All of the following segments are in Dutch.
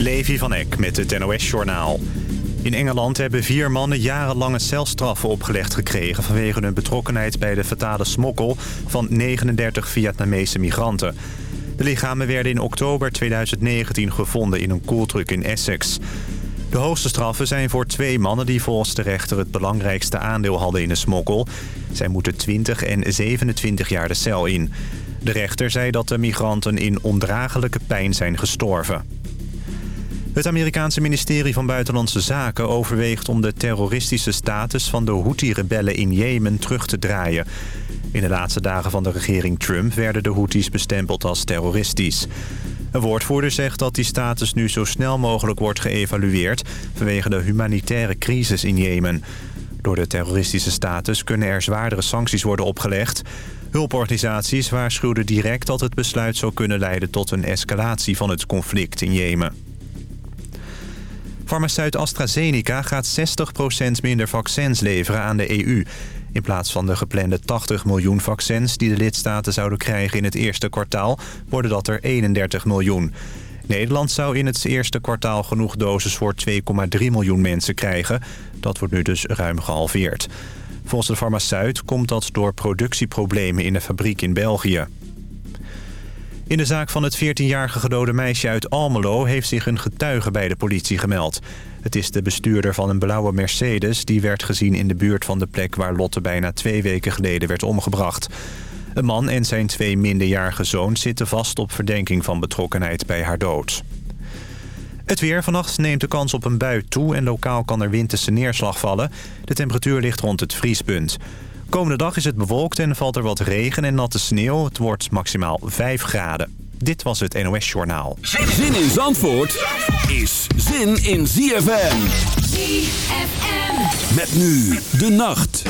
Levi van Eck met het NOS-journaal. In Engeland hebben vier mannen jarenlange celstraffen opgelegd gekregen... vanwege hun betrokkenheid bij de fatale smokkel van 39 Vietnamese migranten. De lichamen werden in oktober 2019 gevonden in een koeltruck in Essex. De hoogste straffen zijn voor twee mannen die volgens de rechter het belangrijkste aandeel hadden in de smokkel. Zij moeten 20 en 27 jaar de cel in. De rechter zei dat de migranten in ondraaglijke pijn zijn gestorven. Het Amerikaanse ministerie van Buitenlandse Zaken overweegt om de terroristische status van de Houthi-rebellen in Jemen terug te draaien. In de laatste dagen van de regering Trump werden de Houthis bestempeld als terroristisch. Een woordvoerder zegt dat die status nu zo snel mogelijk wordt geëvalueerd vanwege de humanitaire crisis in Jemen. Door de terroristische status kunnen er zwaardere sancties worden opgelegd. Hulporganisaties waarschuwden direct dat het besluit zou kunnen leiden tot een escalatie van het conflict in Jemen. Farmaceut AstraZeneca gaat 60% minder vaccins leveren aan de EU. In plaats van de geplande 80 miljoen vaccins die de lidstaten zouden krijgen in het eerste kwartaal... worden dat er 31 miljoen. Nederland zou in het eerste kwartaal genoeg doses voor 2,3 miljoen mensen krijgen. Dat wordt nu dus ruim gehalveerd. Volgens de farmaceut komt dat door productieproblemen in de fabriek in België. In de zaak van het 14-jarige gedode meisje uit Almelo... heeft zich een getuige bij de politie gemeld. Het is de bestuurder van een blauwe Mercedes... die werd gezien in de buurt van de plek waar Lotte bijna twee weken geleden werd omgebracht. Een man en zijn twee minderjarige zoons zitten vast op verdenking van betrokkenheid bij haar dood. Het weer. Vannacht neemt de kans op een bui toe en lokaal kan er winterse neerslag vallen. De temperatuur ligt rond het vriespunt. Komende dag is het bewolkt en valt er wat regen en natte sneeuw. Het wordt maximaal 5 graden. Dit was het NOS Journaal. Zin in Zandvoort is zin in ZFM. ZFM. Met nu de nacht.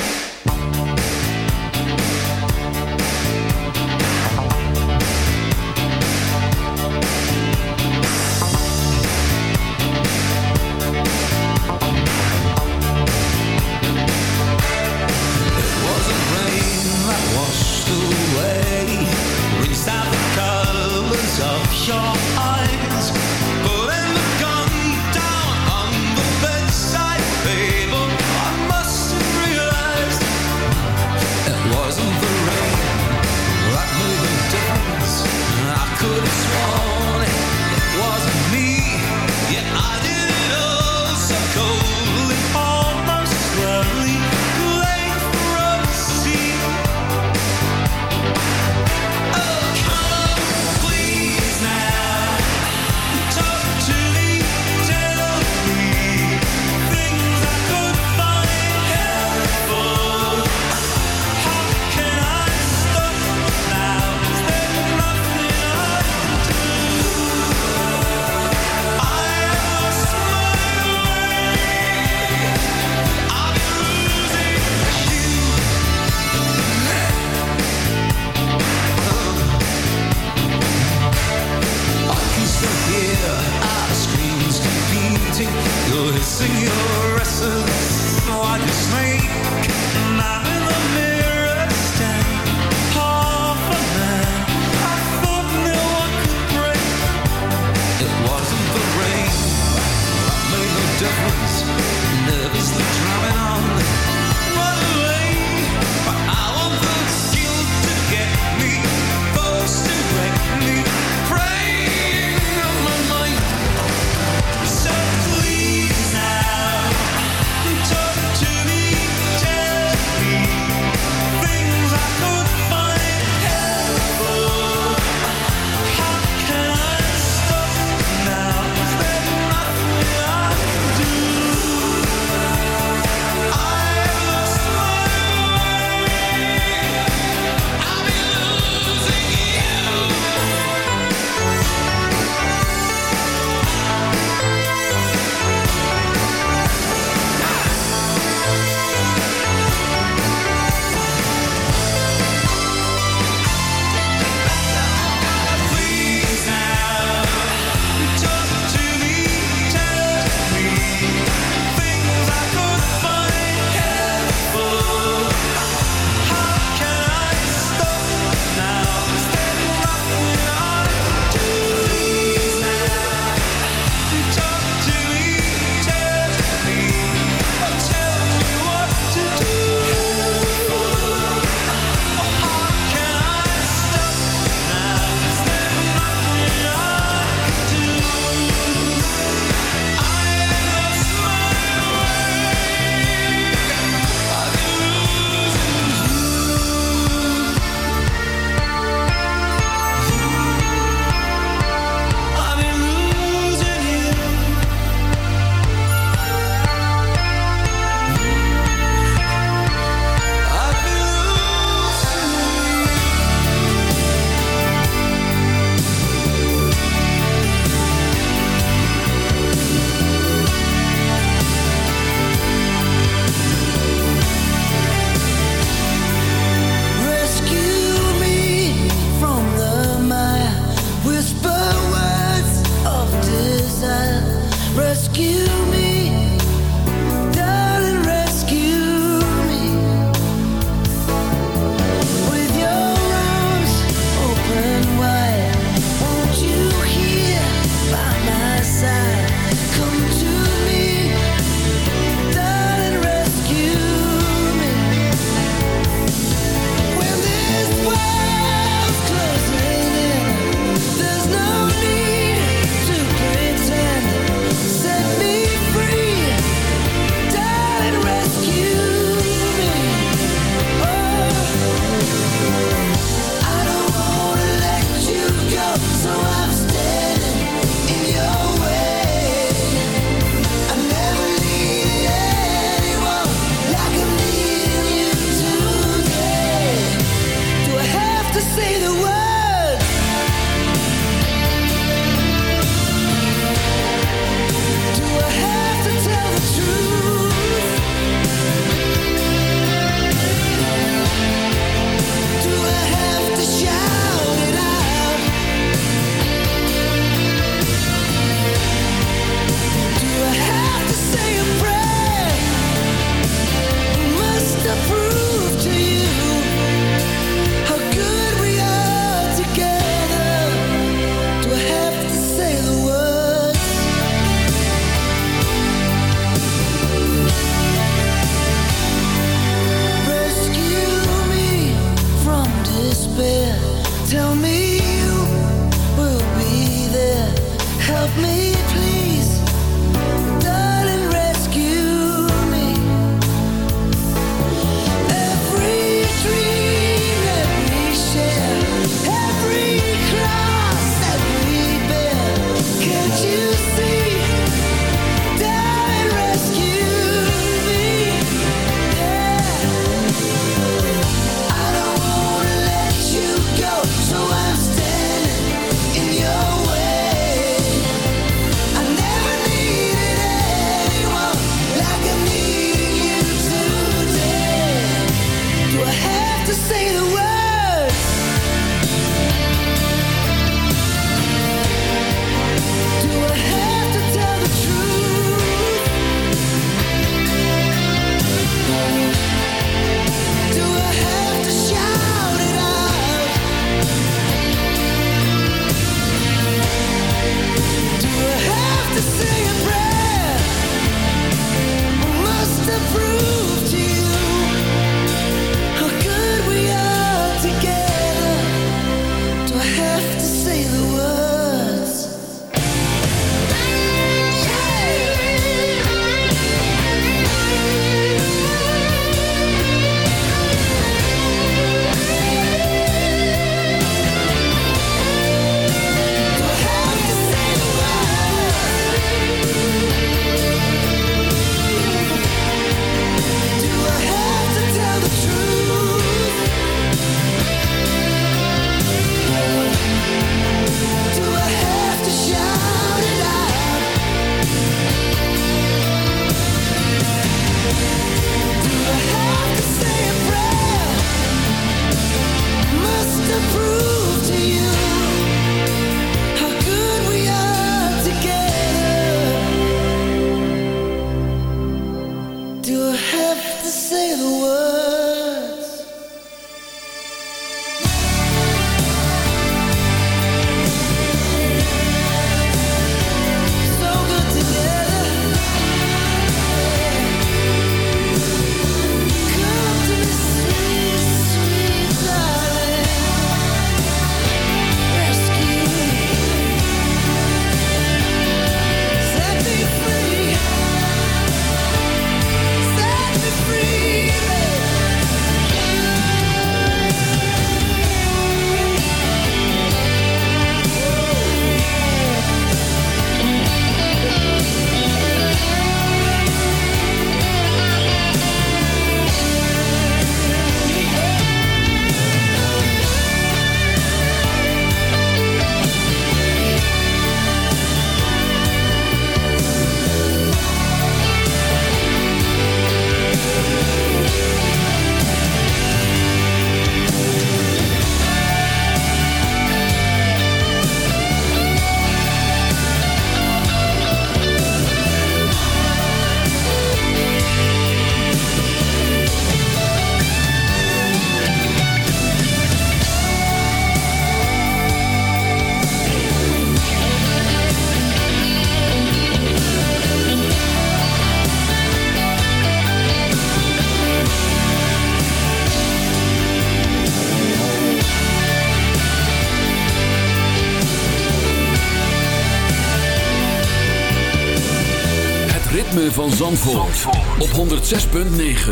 van Zandvoort, Zandvoort. op 106.9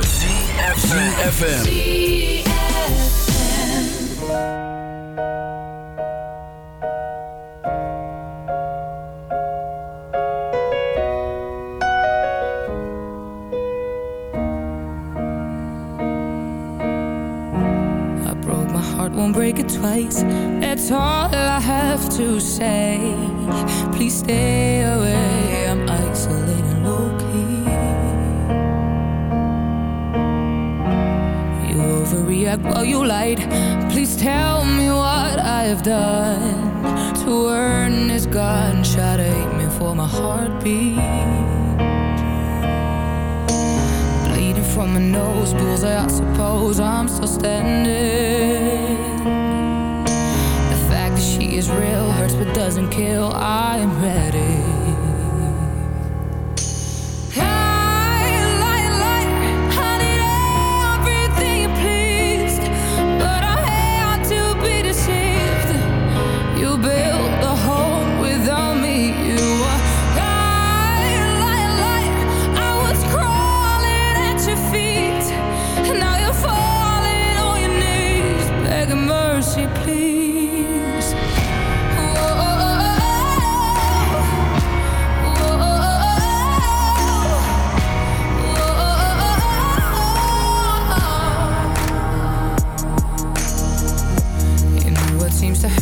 CFFM I broke my heart, won't break it twice. That's all I have to say. Please stay away. overreact while you lied. Please tell me what I have done To earn this gunshot aiming for my heartbeat. Bleeding from my nose, bullseye I suppose I'm still standing. The fact that she is real hurts but doesn't kill, I'm ready.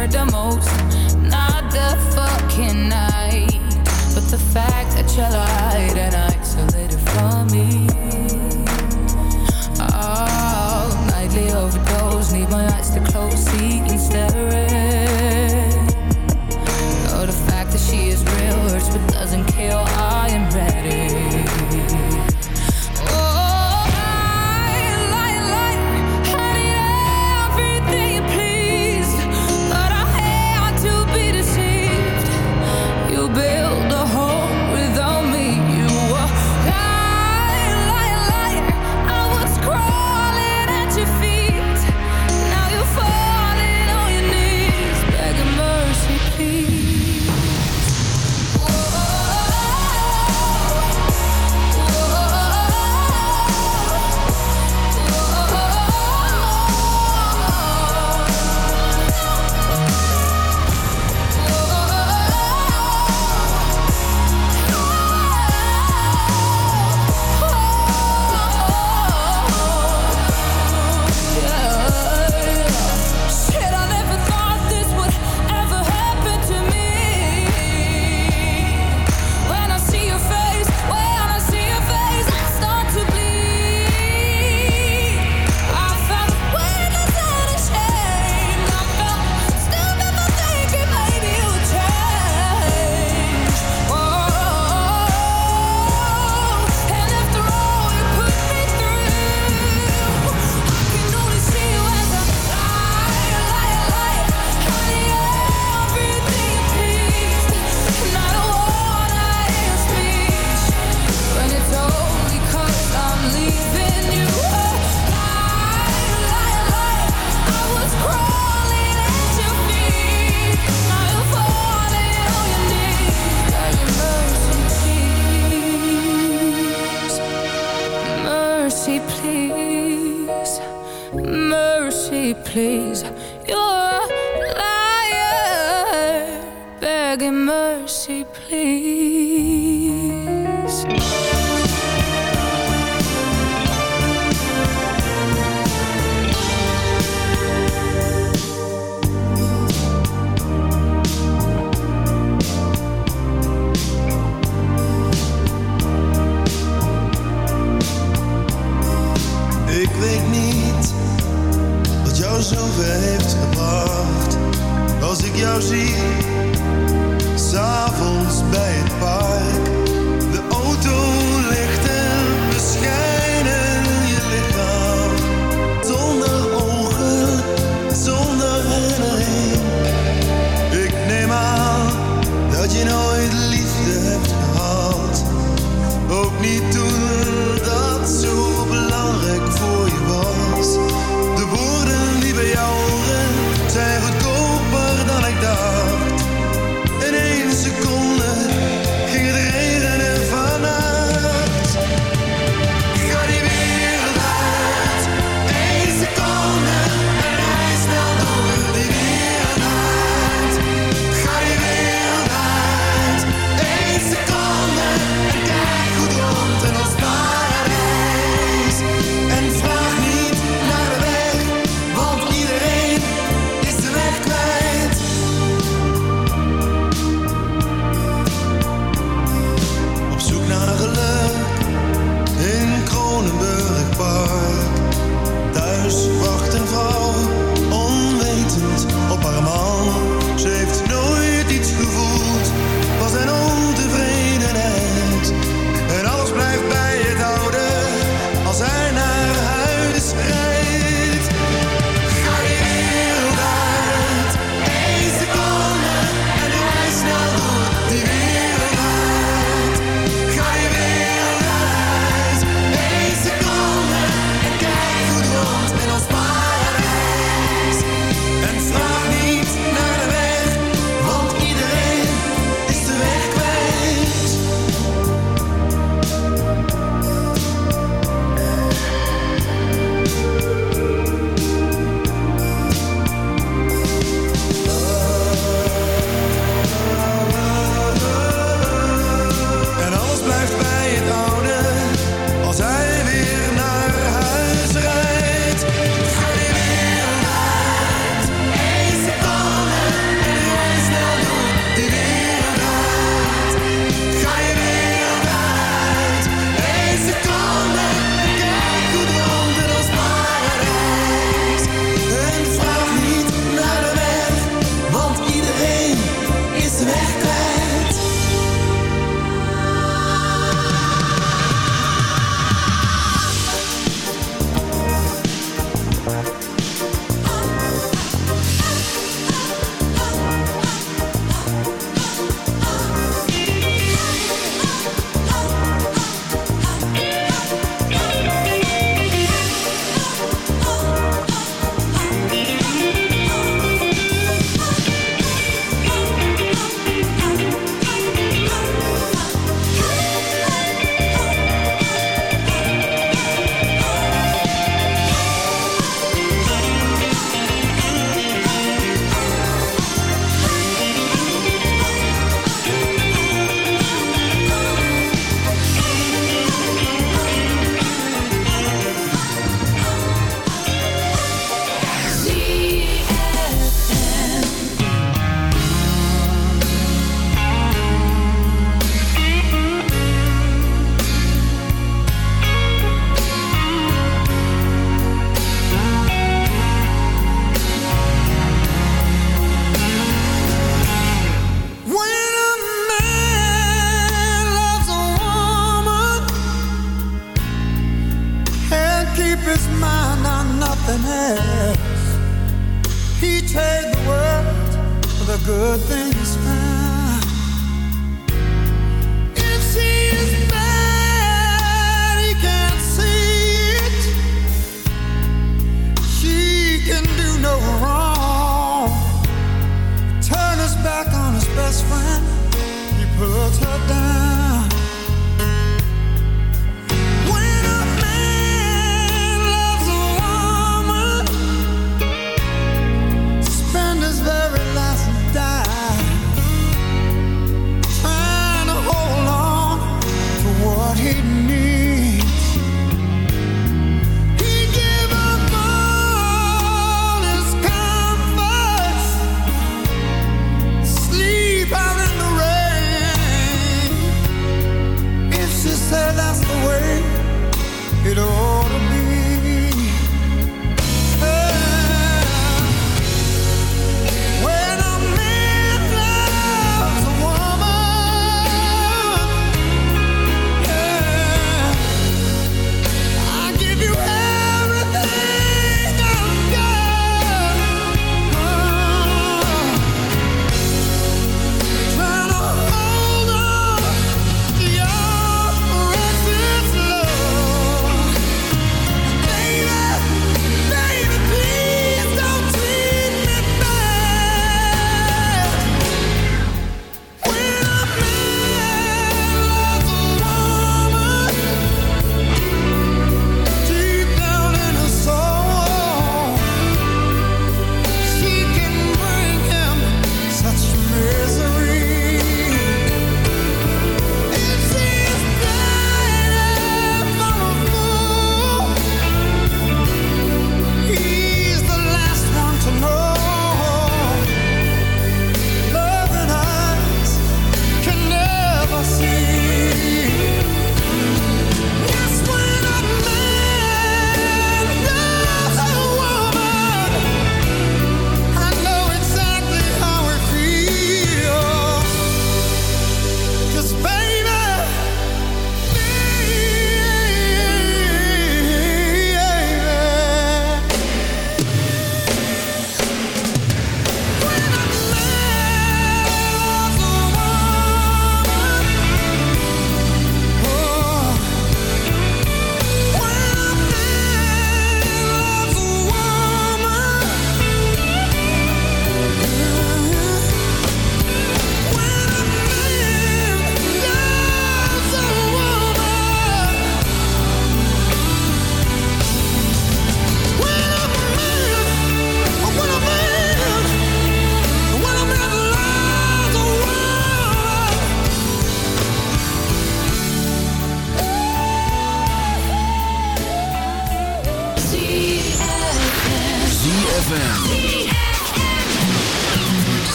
heard the most. Not the fucking night, but the fact that you lied and isolated from me. Oh, nightly overdose, need my eyes to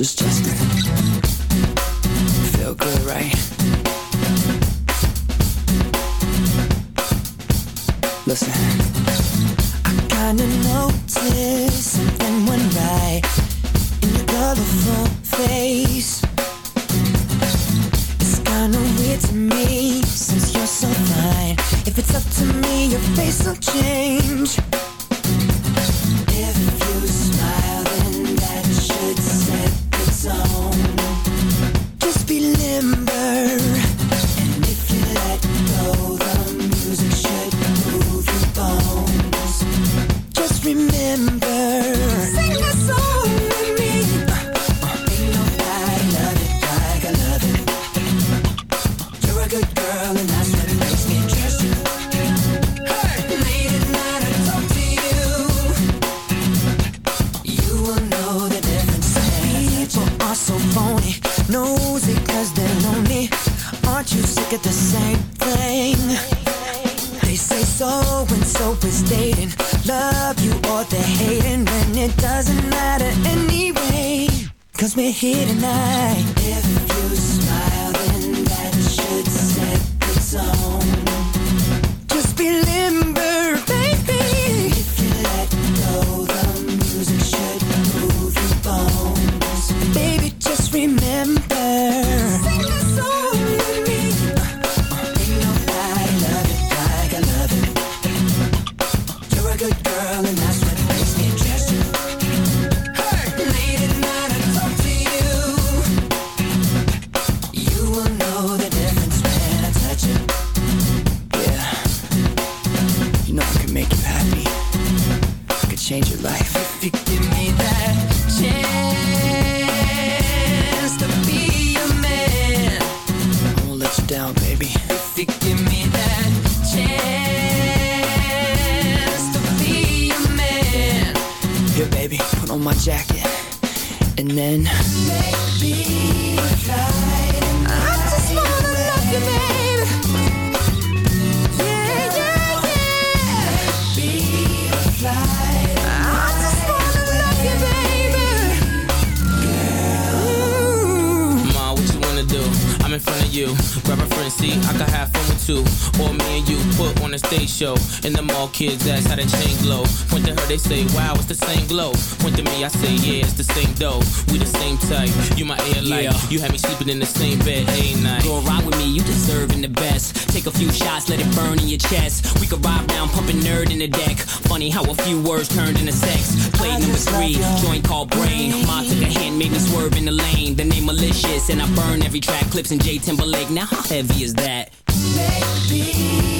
just just. look at the same thing. They say so and so is dating. Love you or they're hating when it doesn't matter anyway. Cause we're here tonight. If you smile, then that should set the tone. You had me sleeping in the same bed, ain't night. Go ride with me, you deserving the best. Take a few shots, let it burn in your chest. We could ride down, pumping nerd in the deck. Funny how a few words turned into sex. Play number three, joint called brain. Ma took a hand, made me swerve in the lane. The name malicious, and I burn every track. Clips in J Timberlake. Now how heavy is that? I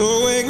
so wake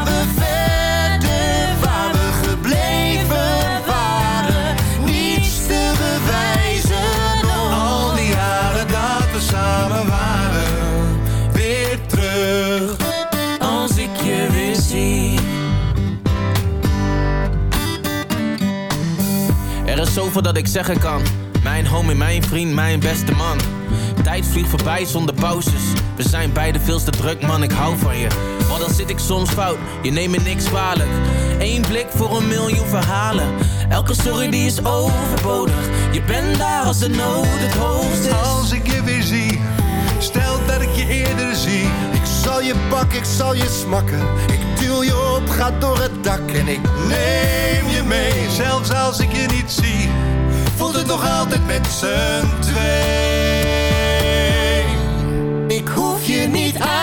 zoveel dat ik zeggen kan. Mijn homie, mijn vriend, mijn beste man. Tijd vliegt voorbij zonder pauzes. We zijn beide veel te druk, man, ik hou van je. Maar dan zit ik soms fout, je neemt me niks kwalijk. Eén blik voor een miljoen verhalen. Elke sorry die is overbodig. Je bent daar als de nood het hoogst is. Als ik je weer zie, stel dat ik je eerder zie. Ik zal je pakken, ik zal je smakken. Ik duw je op, ga door het dak en ik neem je mee. Zelfs als ik je niet zie, nog altijd met z'n twee. Ik hoef je niet uit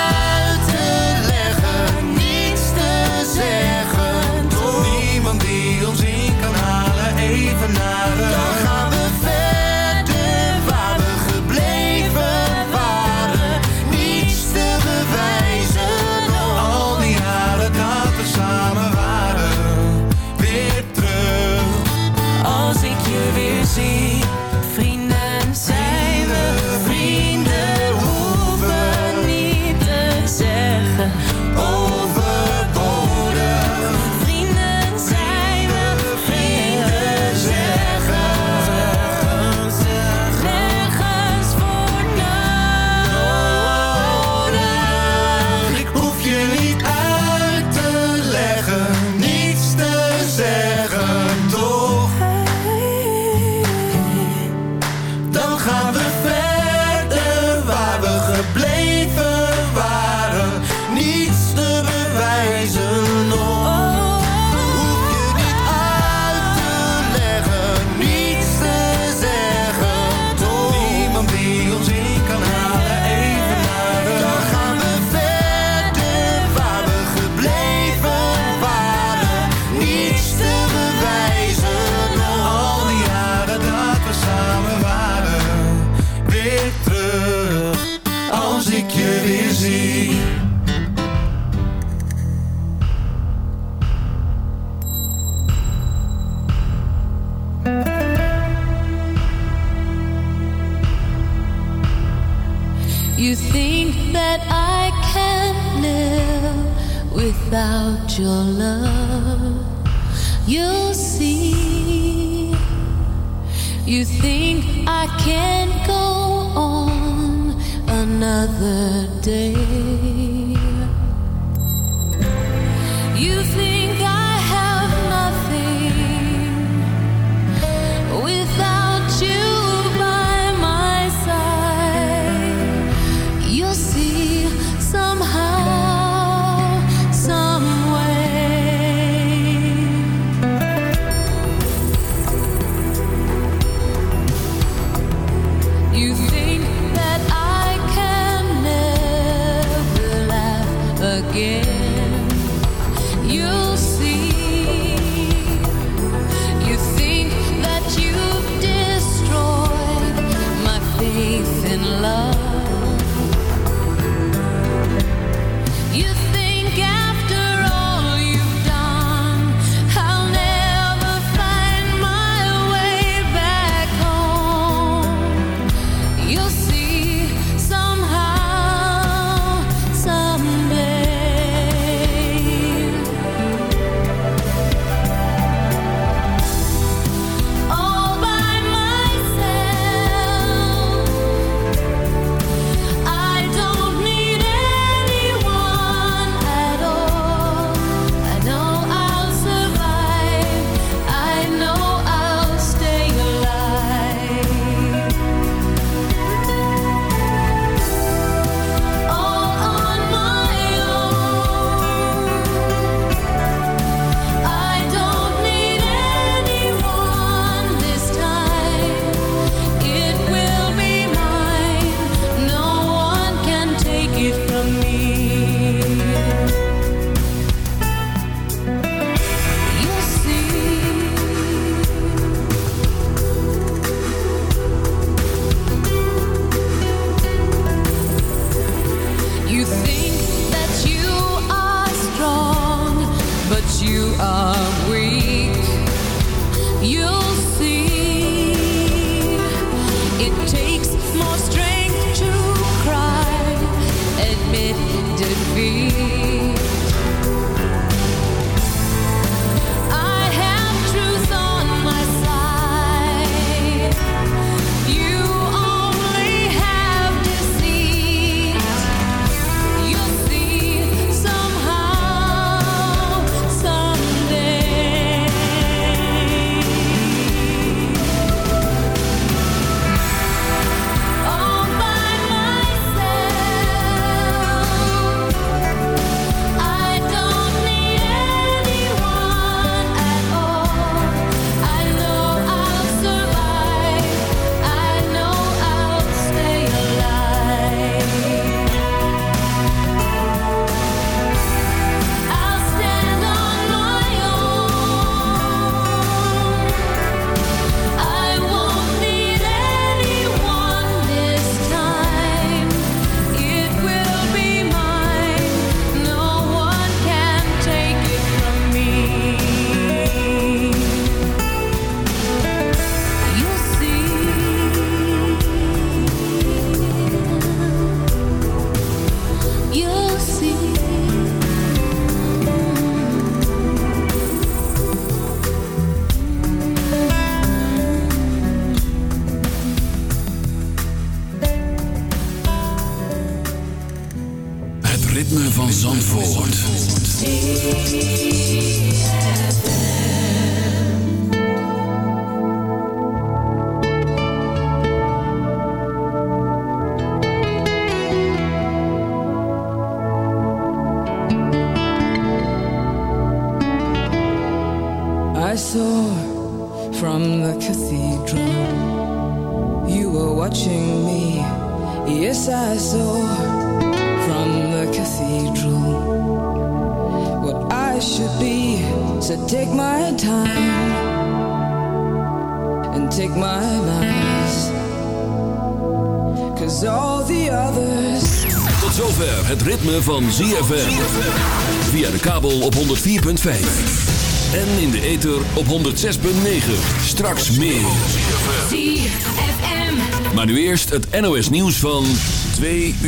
106.9. Straks meer. Maar nu eerst het NOS nieuws van 2 uur.